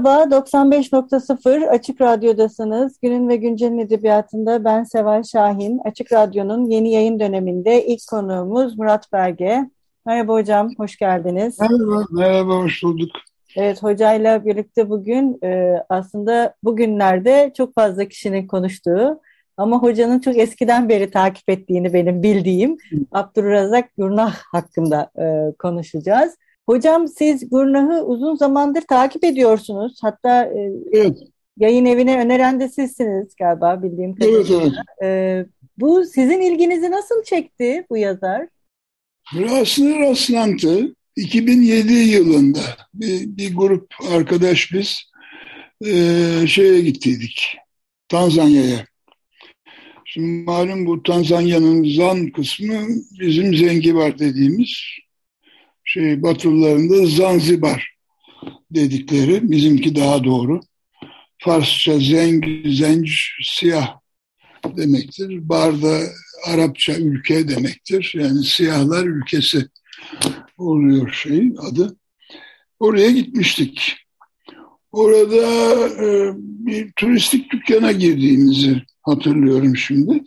Merhaba, 95.0 Açık Radyo'dasınız. Günün ve Güncel'in edebiyatında ben Seval Şahin. Açık Radyo'nun yeni yayın döneminde ilk konuğumuz Murat Berge. Merhaba hocam, hoş geldiniz. Merhaba, merhaba, hoş bulduk. Evet, hocayla birlikte bugün e, aslında bugünlerde çok fazla kişinin konuştuğu ama hocanın çok eskiden beri takip ettiğini benim bildiğim Abdurrazak Gurnah hakkında e, konuşacağız. Hocam siz Gurnah'ı uzun zamandır takip ediyorsunuz. Hatta e, evet. yayın evine öneren de sizsiniz galiba bildiğim kadarıyla. Evet, evet. E, bu sizin ilginizi nasıl çekti bu yazar? Aslında rastlantı. 2007 yılında bir, bir grup arkadaş biz e, şeye gittiydik. Tanzanya'ya. Şimdi malum bu Tanzanya'nın Zan kısmı bizim Zengibar dediğimiz şey Batılılarında Zanzibar dedikleri, bizimki daha doğru. Farsça zeng, zenc, siyah demektir. Barda Arapça ülke demektir. Yani siyahlar ülkesi oluyor şeyin adı. Oraya gitmiştik. Orada e, bir turistik dükkana girdiğimizi hatırlıyorum şimdi.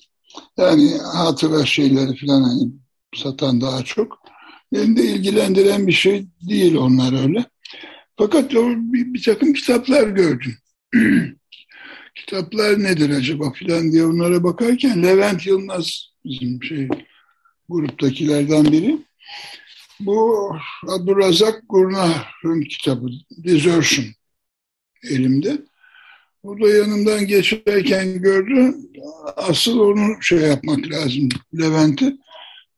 Yani hatıra şeyleri falan hani satan daha çok. Beni de ilgilendiren bir şey değil onlar öyle. Fakat o bir, bir takım kitaplar gördüm. kitaplar nedir acaba filan diye onlara bakarken Levent Yılmaz bizim şey gruptakilerden biri. Bu Abdurrazak Gurnah'ın kitabı Desertion elimde. O da yanımdan geçerken gördü. Asıl onu şey yapmak lazım Levent'i.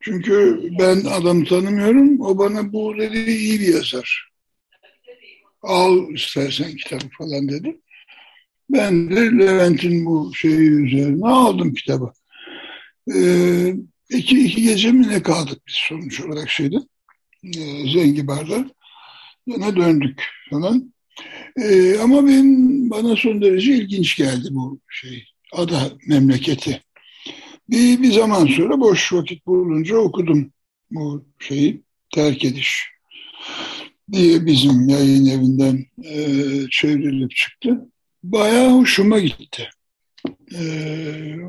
Çünkü ben adamı tanımıyorum. O bana bu dedi iyi bir yazar. Al istersen kitabı falan dedi. Ben de Levent'in bu şeyi üzerine aldım kitabı. Ee, iki, iki gece mi ne kaldık biz sonuç olarak şeyde. E, Zengibar'da. Yine döndük falan. E, ama ben bana son derece ilginç geldi bu şey. Ada memleketi. Bir, bir zaman sonra boş vakit bulunca okudum bu şeyi terk ediş diye bizim yayın evinden e, çevrilip çıktı. Bayağı hoşuma gitti. E,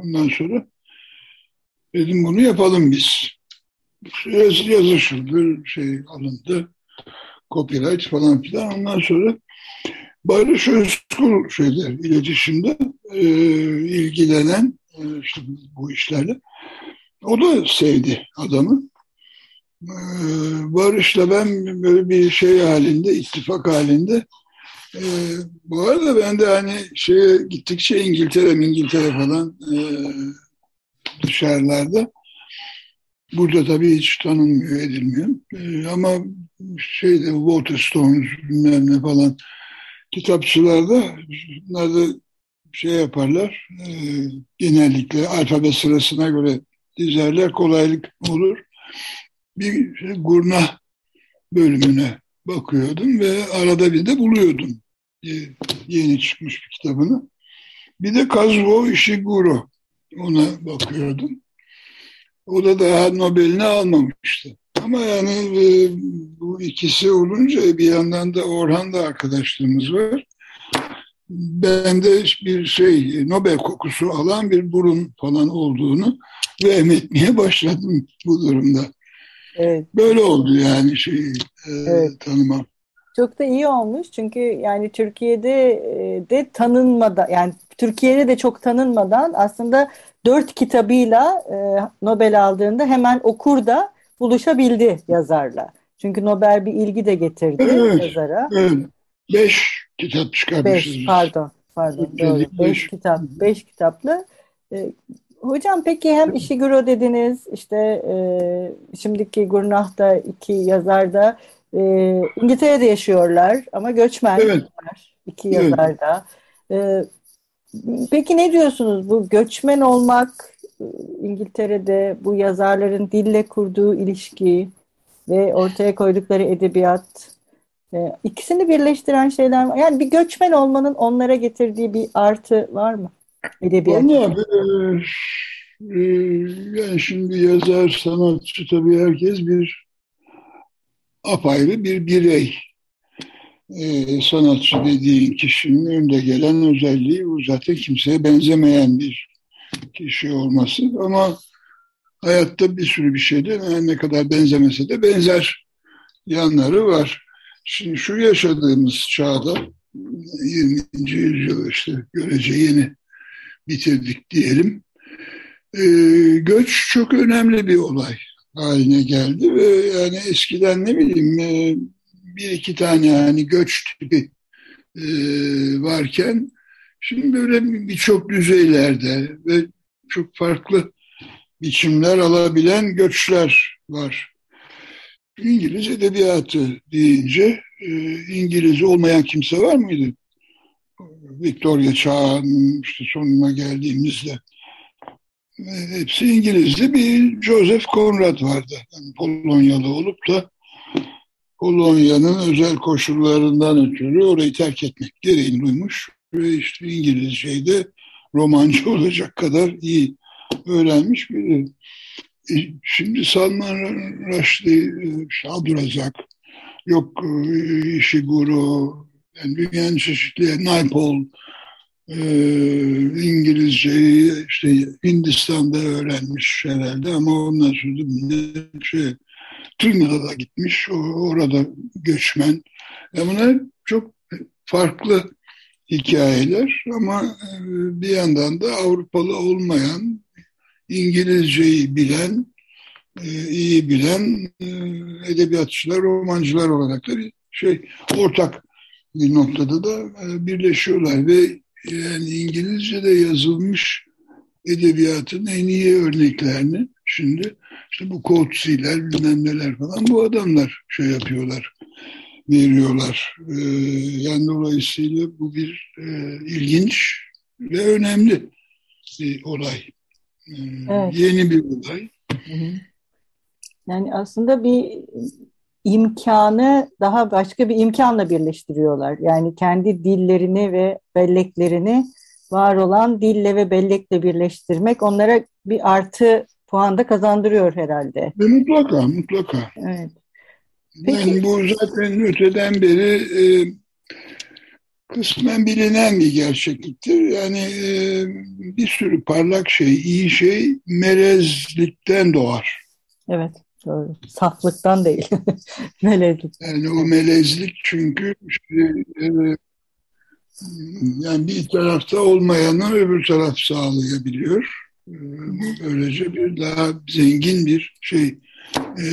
ondan sonra dedim bunu yapalım biz. Yaz, yazışıldı, şey alındı, copyright falan filan. Ondan sonra Barış Özkul şeyler, iletişimde e, ilgilenen e, bu işlerle. O da sevdi adamı. E, Barış'la ben böyle bir şey halinde, ittifak halinde e, bu arada ben de hani şeye gittikçe İngiltere, İngiltere falan e, dışarılarda Burada tabii hiç tanınmıyor, edilmiyor. Ee, ama şeyde Waterstones bilmem ne falan kitapçılarda bunlar da şey yaparlar. E, genellikle alfabe sırasına göre dizerler. Kolaylık olur. Bir şey, gurna bölümüne bakıyordum ve arada bir de buluyordum. Yeni çıkmış bir kitabını. Bir de Kazuo Ishiguro ona bakıyordum. O da daha Nobel'ini almamıştı. Ama yani e, bu ikisi olunca bir yandan da Orhan'da arkadaşlığımız var. Bende bir şey Nobel kokusu alan bir burun falan olduğunu ve etmeye başladım bu durumda. Evet. Böyle oldu yani şey e, evet. tanımam. Çok da iyi olmuş çünkü yani Türkiye'de e, de tanınmadan yani Türkiye'de de çok tanınmadan aslında dört kitabıyla e, Nobel aldığında hemen okur da buluşabildi yazarla. Çünkü Nobel bir ilgi de getirdi evet, yazara. Evet. Beş kitap çıkarmışız. Beş, pardon. Pardon. Doğru. Beş, beş kitap. Beş kitaplı. E, hocam peki hem Ishiguro dediniz işte e, şimdiki Gurnah'ta iki yazar da e, İngiltere'de yaşıyorlar ama göçmen evet. iki yazar da. E, peki ne diyorsunuz bu göçmen olmak İngiltere'de bu yazarların dille kurduğu ilişki ve ortaya koydukları edebiyat e, ikisini birleştiren şeyler var. Yani bir göçmen olmanın onlara getirdiği bir artı var mı? Edebiyat. Ama e, yani şimdi yazar, sanatçı tabii herkes bir apayrı bir birey. E, sanatçı dediğin kişinin önde gelen özelliği bu zaten kimseye benzemeyen bir kişi olması ama hayatta bir sürü bir şeyde ne kadar benzemese de benzer yanları var. Şimdi şu yaşadığımız çağda 20. yüzyıl işte görece yeni bitirdik diyelim. Ee, göç çok önemli bir olay haline geldi ve yani eskiden ne bileyim e, bir iki tane yani göç tipi e, varken şimdi böyle birçok düzeylerde ve çok farklı biçimler alabilen göçler var. İngiliz edebiyatı deyince e, İngiliz olmayan kimse var mıydı? Victoria çağının işte sonuna geldiğimizde e, hepsi İngilizdi. Bir Joseph Conrad vardı. Yani Polonyalı olup da Polonya'nın özel koşullarından ötürü orayı terk etmek gereğini duymuş ve işte İngilizceyi de romancı olacak kadar iyi öğrenmiş biri. E, şimdi Salman Rushdie, Abdülrazak, yok e, Ishiguro, yani dünyanın çeşitli Naipaul, e, İngilizceyi işte Hindistan'da öğrenmiş herhalde ama ondan sonra şey, Trinidad'a gitmiş, orada göçmen. Yani bunlar çok farklı hikayeler ama e, bir yandan da Avrupalı olmayan, İngilizceyi bilen, e, iyi bilen e, edebiyatçılar, romancılar olarak da bir şey ortak bir noktada da birleşiyorlar ve yani İngilizce'de yazılmış edebiyatın en iyi örneklerini şimdi işte bu Coetzee'ler bilmem neler falan bu adamlar şey yapıyorlar veriyorlar. E, yani dolayısıyla bu bir e, ilginç ve önemli bir olay. Evet. Yeni bir olay. Yani aslında bir imkanı daha başka bir imkanla birleştiriyorlar. Yani kendi dillerini ve belleklerini var olan dille ve bellekle birleştirmek onlara bir artı puan da kazandırıyor herhalde. Ve mutlaka, mutlaka. Evet. Peki. Yani bu zaten öteden beri e, kısmen bilinen bir gerçekliktir. Yani e, bir sürü parlak şey, iyi şey melezlikten doğar. Evet, doğru. Saflıktan değil. melezlik. Yani o melezlik çünkü işte, e, yani bir tarafta olmayanı öbür taraf sağlayabiliyor. E, böylece bir daha zengin bir şey e,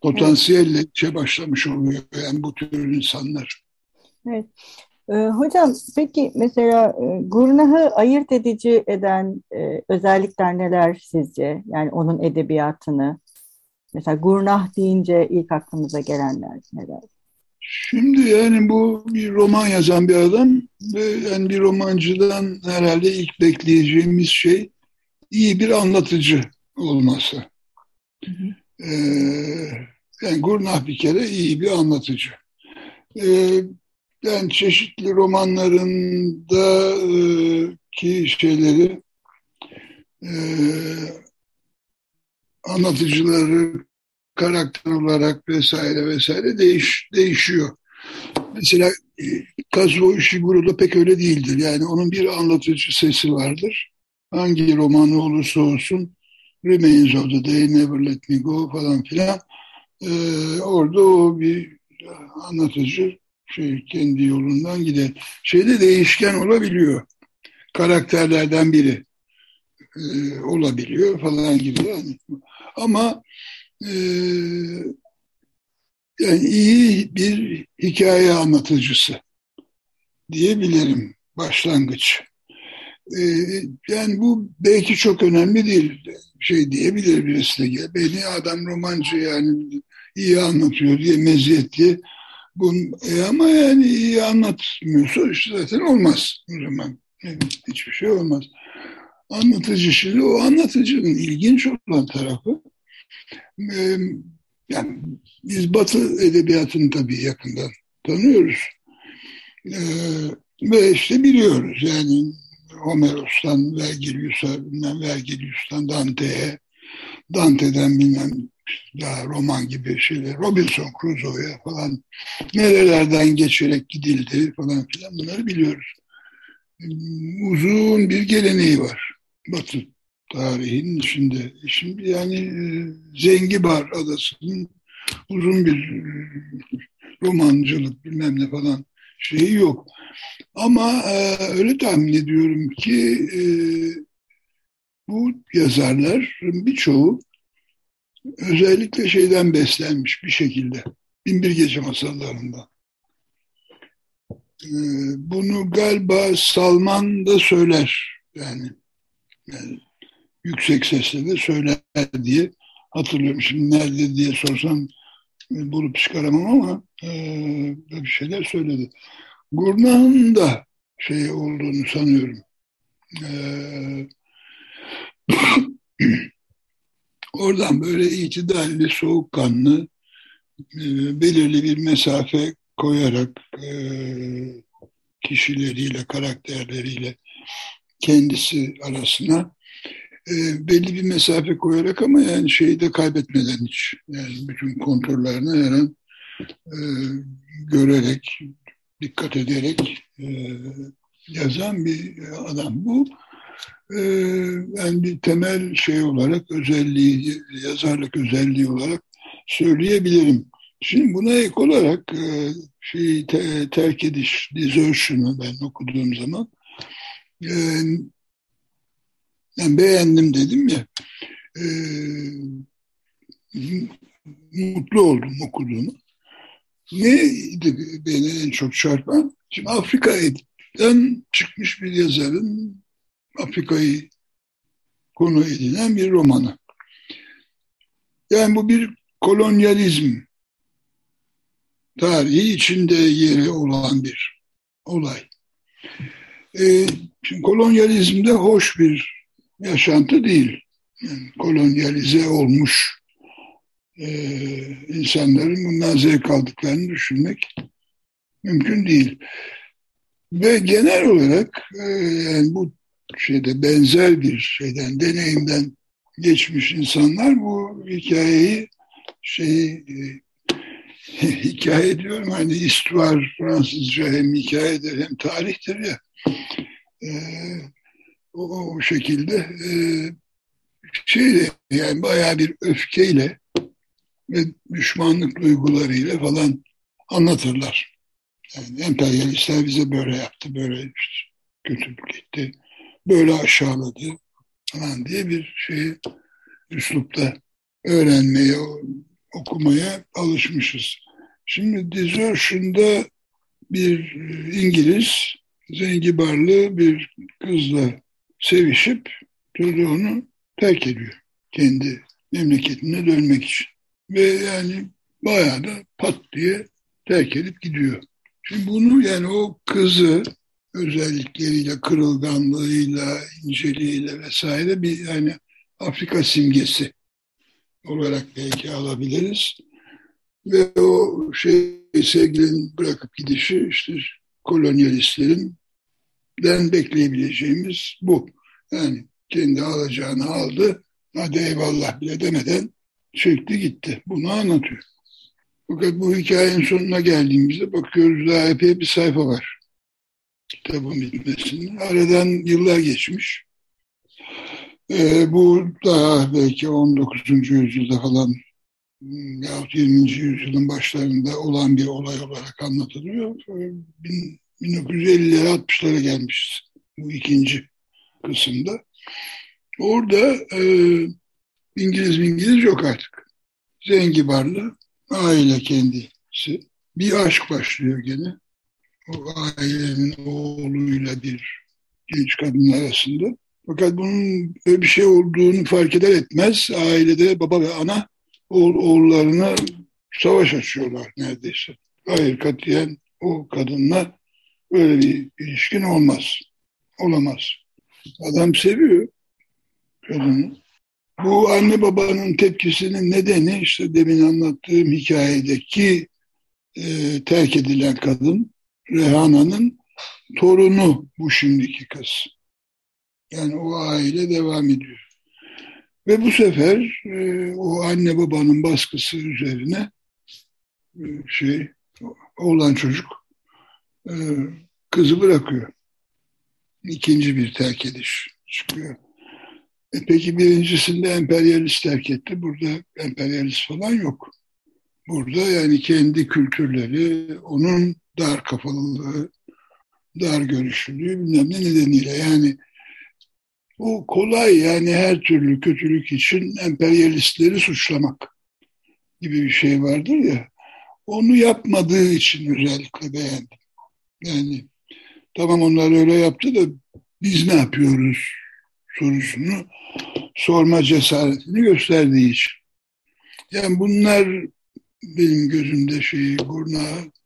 potansiyelle işe başlamış oluyor yani bu tür insanlar. Evet. Ee, hocam peki mesela e, Gurnah'ı ayırt edici eden e, özellikler neler sizce? Yani onun edebiyatını. Mesela Gurnah deyince ilk aklımıza gelenler neler? Şimdi yani bu bir roman yazan bir adam ve yani bir romancıdan herhalde ilk bekleyeceğimiz şey iyi bir anlatıcı olması. Hı hı. Ee, yani Gurnah bir kere iyi bir anlatıcı. Ee, ben çeşitli romanlarında e, şeyleri e, anlatıcıları karakter olarak vesaire vesaire değiş, değişiyor. Mesela e, Kazuo Ishiguro'da pek öyle değildir. Yani onun bir anlatıcı sesi vardır. Hangi romanı olursa olsun Remains of the Day, Never Let Me Go falan filan. Ee, orada o bir anlatıcı şey kendi yolundan gider. Şeyde değişken olabiliyor. Karakterlerden biri e, olabiliyor falan gibi yani. Ama e, yani iyi bir hikaye anlatıcısı diyebilirim başlangıç. E, yani bu belki çok önemli değil. Şey diyebilir birisi de. Beni adam romancı yani iyi anlatıyor diye meziyet diye. E ama yani iyi anlatmıyorsa işte zaten olmaz o zaman. Yani hiçbir şey olmaz. Anlatıcı şimdi o anlatıcının ilginç olan tarafı e, yani biz Batı edebiyatını tabii yakından tanıyoruz. E, ve işte biliyoruz yani Homeros'tan Vergilius'a, Vergilius'tan Dante'ye, Dante'den bilmem daha roman gibi şeyler, Robinson Crusoe'ya falan nerelerden geçerek gidildi falan filan bunları biliyoruz. Uzun bir geleneği var Batı tarihinin içinde. Şimdi yani e, Zengibar Adası'nın uzun bir e, romancılık bilmem ne falan şeyi yok. Ama e, öyle tahmin ediyorum ki bu yazarlar birçoğu özellikle şeyden beslenmiş bir şekilde. Binbir Gece masallarında. E, bunu galiba Salman da söyler. Yani, yani yüksek sesle de söyler diye hatırlıyorum. Şimdi nerede diye sorsam e, bulup çıkaramam ama e, bir şeyler söyledi. Gurnah'ın da şey olduğunu sanıyorum. Ee, oradan böyle itidalli, soğukkanlı, e, belirli bir mesafe koyarak e, kişileriyle, karakterleriyle kendisi arasına e, belli bir mesafe koyarak ama yani şeyi de kaybetmeden hiç. Yani bütün konturlarını her an e, görerek, dikkat ederek e, yazan bir adam. Bu e, yani bir temel şey olarak özelliği, yazarlık özelliği olarak söyleyebilirim. Şimdi buna ek olarak e, şey, te, terk ediş, desertion'ı ben okuduğum zaman e, ben beğendim dedim ya e, mutlu oldum okuduğumu. Neydi beni en çok çarpan? Şimdi Afrika'dan çıkmış bir yazarın Afrika'yı konu edinen bir romanı. Yani bu bir kolonyalizm tarihi içinde yeri olan bir olay. Ee, şimdi kolonyalizmde hoş bir yaşantı değil. Yani kolonyalize olmuş e, insanların bundan zevk aldıklarını düşünmek mümkün değil. Ve genel olarak e, yani bu şeyde benzer bir şeyden, deneyimden geçmiş insanlar bu hikayeyi şey e, hikaye diyorum hani istuar Fransızca hem hikayedir hem tarihtir ya e, o, o şekilde e, şey yani bayağı bir öfkeyle ve düşmanlık duygularıyla falan anlatırlar. Yani emperyalistler bize böyle yaptı, böyle işte kötülük etti, böyle aşağıladı falan diye bir şeyi üslupta öğrenmeye, okumaya alışmışız. Şimdi Desertion'da bir İngiliz zengibarlı bir kızla sevişip çocuğunu terk ediyor. Kendi memleketine dönmek için. Ve yani bayağı da pat diye terk edip gidiyor. Şimdi bunu yani o kızı özellikleriyle, kırılganlığıyla, inceliğiyle vesaire bir yani Afrika simgesi olarak belki alabiliriz. Ve o şey sevgilinin bırakıp gidişi işte kolonyalistlerin den bekleyebileceğimiz bu. Yani kendi alacağını aldı, hadi eyvallah bile demeden çekti gitti. Bunu anlatıyor. Fakat bu hikayenin sonuna geldiğimizde bakıyoruz daha epey bir sayfa var. Kitabın bitmesinde. Aradan yıllar geçmiş. Ee, bu daha belki 19. yüzyılda falan yahut 20. yüzyılın başlarında olan bir olay olarak anlatılıyor. 1950'lere 60'lara gelmişiz bu ikinci kısımda. Orada e, İngiliz İngiliz yok artık. Zengibarlı aile kendisi. Bir aşk başlıyor gene. O ailenin oğluyla bir genç kadınlar arasında. Fakat bunun böyle bir şey olduğunu fark eder etmez ailede baba ve ana oğul, oğullarına savaş açıyorlar neredeyse. Hayır katiyen o kadınla böyle bir ilişkin olmaz. Olamaz. Adam seviyor kadını. Bu anne babanın tepkisinin nedeni işte demin anlattığım hikayedeki e, terk edilen kadın Rehana'nın torunu bu şimdiki kız. Yani o aile devam ediyor. Ve bu sefer e, o anne babanın baskısı üzerine e, şey oğlan çocuk e, kızı bırakıyor. İkinci bir terk ediş çıkıyor. E peki birincisinde emperyalist terk etti. Burada emperyalist falan yok. Burada yani kendi kültürleri, onun dar kafalılığı, dar görüşlülüğü bilmem ne nedeniyle yani bu kolay yani her türlü kötülük için emperyalistleri suçlamak gibi bir şey vardır ya. Onu yapmadığı için özellikle beğendim. Yani tamam onlar öyle yaptı da biz ne yapıyoruz sorusunu sorma cesaretini gösterdiği için. Yani bunlar benim gözümde şeyi burna e,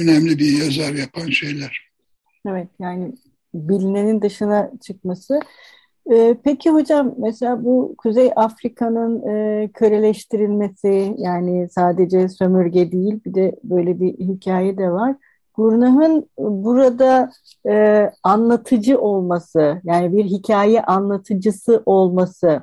önemli bir yazar yapan şeyler. Evet yani bilinenin dışına çıkması. Ee, peki hocam mesela bu Kuzey Afrika'nın e, köleleştirilmesi yani sadece sömürge değil bir de böyle bir hikaye de var. Gurnah'ın burada e, anlatıcı olması yani bir hikaye anlatıcısı olması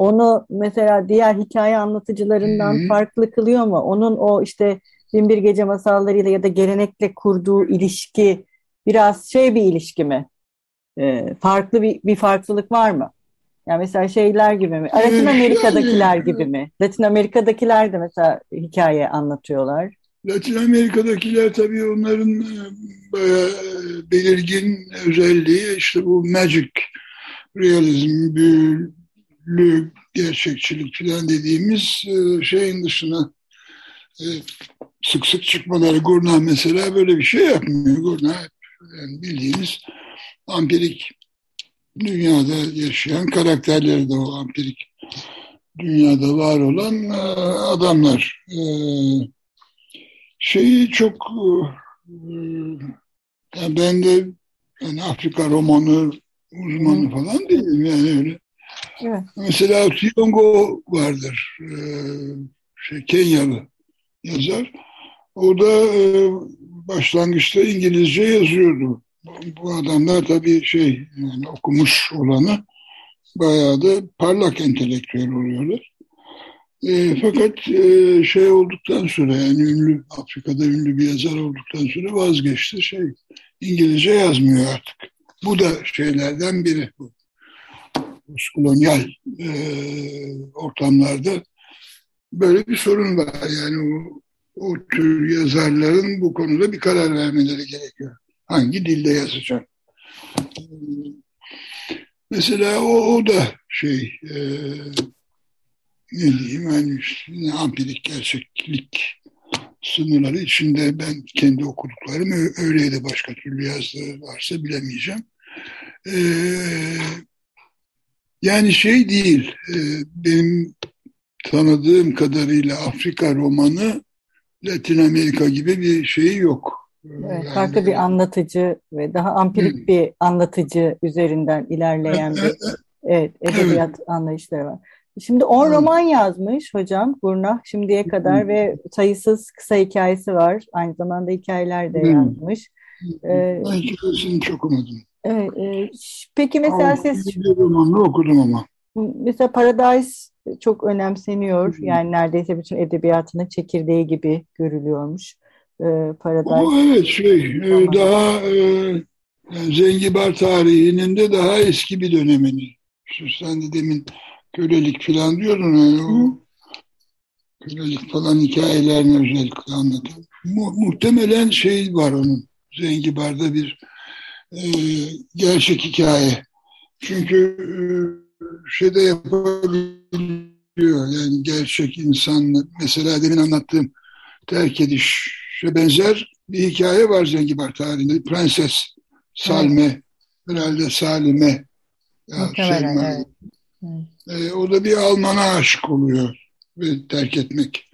onu mesela diğer hikaye anlatıcılarından Hı-hı. farklı kılıyor mu? Onun o işte Binbir Gece masallarıyla ya da gelenekle kurduğu ilişki biraz şey bir ilişki mi? E, farklı bir, bir farklılık var mı? Yani mesela şeyler gibi mi? Latin Amerika'dakiler gibi mi? Latin Amerika'dakiler de mesela hikaye anlatıyorlar. Latin Amerika'dakiler tabii onların e, bayağı e, belirgin özelliği işte bu magic realizm, büyülü gerçekçilik falan dediğimiz e, şeyin dışına sık sık çıkmaları. Gurnah mesela böyle bir şey yapmıyor. Gurnah yani bildiğimiz ampirik dünyada yaşayan karakterleri de o ampirik dünyada var olan adamlar. Şeyi çok yani ben de yani Afrika romanı uzmanı falan değilim yani öyle. Evet. Mesela Tiongo vardır. Şey, Kenyalı yazar. O da başlangıçta İngilizce yazıyordu. Bu adamlar tabii şey yani okumuş olanı bayağı da parlak entelektüel oluyorlar. E, fakat e, şey olduktan sonra yani ünlü Afrika'da ünlü bir yazar olduktan sonra vazgeçti. Şey İngilizce yazmıyor artık. Bu da şeylerden biri. Bu kolonyal e, ortamlarda böyle bir sorun var. Yani o, o tür yazarların bu konuda bir karar vermeleri gerekiyor. Hangi dilde yazacak? Mesela o, o da şey e, ne diyeyim yani işte, ampirik gerçeklik sınırları içinde ben kendi okuduklarım öyleydi başka türlü yazdığı varsa bilemeyeceğim. Ee, yani şey değil e, benim tanıdığım kadarıyla Afrika romanı Latin Amerika gibi bir şeyi yok. Evet, yani, farklı bir anlatıcı ve daha ampirik hı. bir anlatıcı üzerinden ilerleyen bir evet, edebiyat evet. anlayışları var. Şimdi 10 hmm. roman yazmış hocam Gurnah şimdiye kadar hmm. ve sayısız kısa hikayesi var. Aynı zamanda hikayeler de hmm. yazmış. Ee, ben hikayesini çok okumadım. Evet, e, peki mesela siz... Bir romanını okudum ama. Mesela Paradise çok önemseniyor. Yani neredeyse bütün edebiyatının çekirdeği gibi görülüyormuş. Ee, Paradise. O evet şey e, daha e, yani Zengibar tarihinin de daha eski bir dönemini. Sen de demin kölelik falan diyordun yani o kölelik falan hikayelerini özellikle anlatıyor. Mu muhtemelen şey var onun Zengibar'da bir e, gerçek hikaye. Çünkü e, şeyde yapabiliyor yani gerçek insan mesela demin anlattığım terk edişe benzer bir hikaye var Zengibar tarihinde. Prenses Salme herhalde Salim'e Muhtemelen, evet. E, o da bir Alman'a aşık oluyor ve terk etmek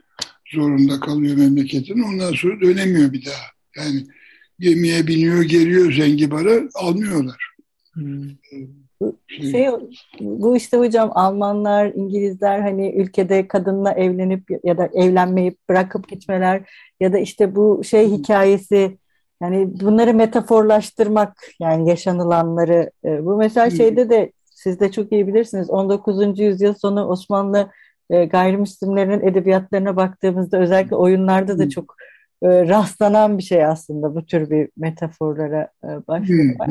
zorunda kalıyor memleketini. Ondan sonra dönemiyor bir daha. Yani gemiye biniyor, geliyor Zengibar'a almıyorlar. Hmm. Şey, bu işte hocam Almanlar, İngilizler hani ülkede kadınla evlenip ya da evlenmeyip bırakıp gitmeler ya da işte bu şey hikayesi yani bunları metaforlaştırmak yani yaşanılanları e, bu mesela şeyde de siz de çok iyi bilirsiniz 19. yüzyıl sonu Osmanlı e, gayrimüslimlerin edebiyatlarına baktığımızda özellikle oyunlarda da çok e, rastlanan bir şey aslında bu tür bir metaforlara e, başlıyorlar.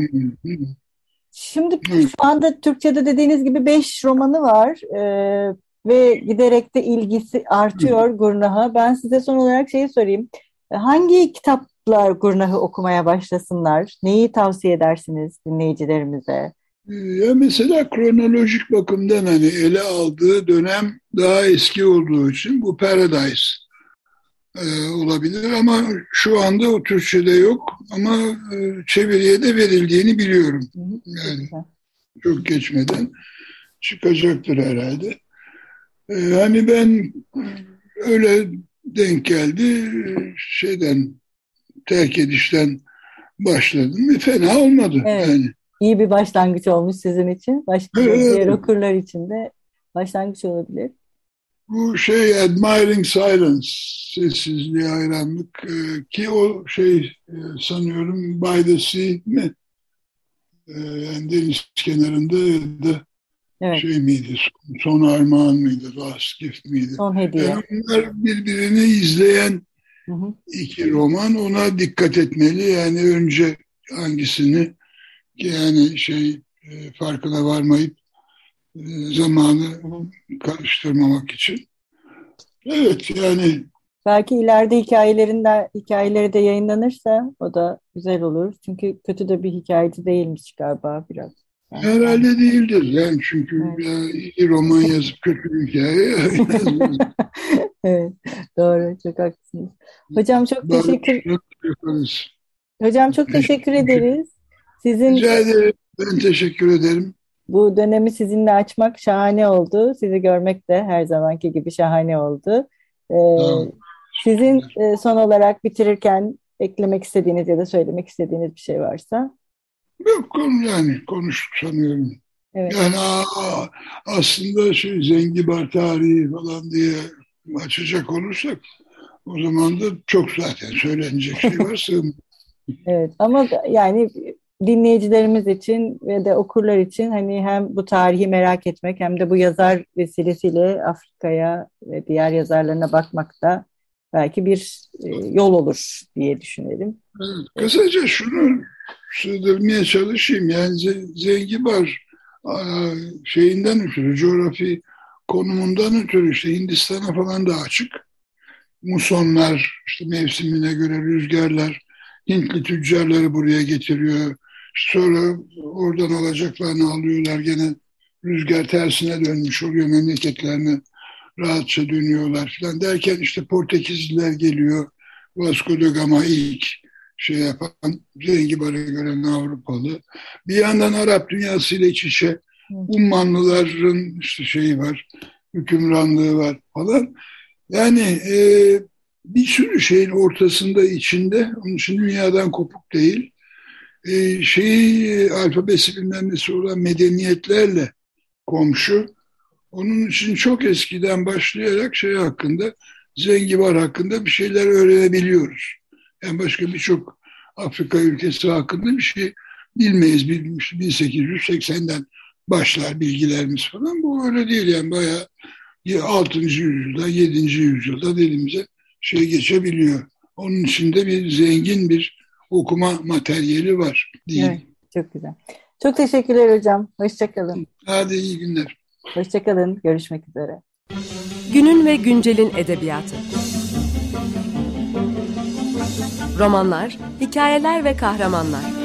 Şimdi şu anda Türkçe'de dediğiniz gibi beş romanı var e, ve giderek de ilgisi artıyor Gurnah'a. Ben size son olarak şeyi sorayım. Hangi kitaplar Gurnah'ı okumaya başlasınlar? Neyi tavsiye edersiniz dinleyicilerimize? Ya mesela kronolojik bakımdan hani ele aldığı dönem daha eski olduğu için bu Paradise e, olabilir ama şu anda o Türkçe'de yok ama e, çeviriye de verildiğini biliyorum. Yani çok geçmeden çıkacaktır herhalde. E, hani ben öyle denk geldi şeyden terk edişten başladım ve fena olmadı evet. yani. İyi bir başlangıç olmuş sizin için. Başka evet. okurlar için de başlangıç olabilir. Bu şey Admiring Silence, sessizliğe hayranlık e, ki o şey e, sanıyorum By the Sea mi? E, yani deniz kenarında ya da evet. şey miydi? Son armağan mıydı? Last Gift miydi? Son hediye. Yani onlar birbirini izleyen hı hı. iki roman ona dikkat etmeli. Yani önce hangisini yani şey farkına varmayıp zamanı karıştırmamak için. Evet yani Belki ileride hikayelerinde hikayeleri de yayınlanırsa o da güzel olur. Çünkü kötü de bir hikayeci değilmiş galiba biraz. Yani, Herhalde değildir yani çünkü evet. ya, iyi roman yazıp kötü bir hikaye Evet doğru çok haklısınız. Hocam çok teşekkür Hocam çok teşekkür ederiz. Sizin Rica ederim. Ben teşekkür ederim. Bu dönemi sizinle açmak şahane oldu. Sizi görmek de her zamanki gibi şahane oldu. Ee, sizin e, son olarak bitirirken eklemek istediğiniz ya da söylemek istediğiniz bir şey varsa? Yok yani konuştuk sanıyorum. Evet. Yani aa, aslında şey Zengibar tarihi falan diye açacak olursak o zaman da çok zaten söylenecek şey var evet ama yani dinleyicilerimiz için ve de okurlar için hani hem bu tarihi merak etmek hem de bu yazar vesilesiyle Afrika'ya ve diğer yazarlarına bakmak da belki bir e, yol olur diye düşünelim. Kısaca şunu sığdırmaya çalışayım. Yani Zengibar şeyinden ötürü, coğrafi konumundan ötürü işte Hindistan'a falan da açık. Musonlar, işte mevsimine göre rüzgarlar, Hintli tüccarları buraya getiriyor. Sonra oradan alacaklarını alıyorlar gene rüzgar tersine dönmüş oluyor memleketlerine rahatça dönüyorlar falan derken işte Portekizliler geliyor. Vasco da Gama ilk şey yapan Zengibar'ı gören Avrupalı. Bir yandan Arap dünyasıyla iç içe Ummanlıların işte şeyi var, hükümranlığı var falan. Yani e, bir sürü şeyin ortasında içinde, onun için dünyadan kopuk değil e, şeyi alfabesi bilmem nesi olan medeniyetlerle komşu. Onun için çok eskiden başlayarak şey hakkında, Zengibar hakkında bir şeyler öğrenebiliyoruz. Yani başka birçok Afrika ülkesi hakkında bir şey bilmeyiz. 1880'den başlar bilgilerimiz falan. Bu öyle değil yani bayağı 6. yüzyılda, 7. yüzyılda elimize şey geçebiliyor. Onun içinde bir zengin bir okuma materyali var diyeyim. Evet, çok güzel. Çok teşekkürler hocam. Hoşçakalın. Hadi iyi günler. Hoşçakalın. Görüşmek üzere. Günün ve güncelin edebiyatı. Romanlar, hikayeler ve kahramanlar.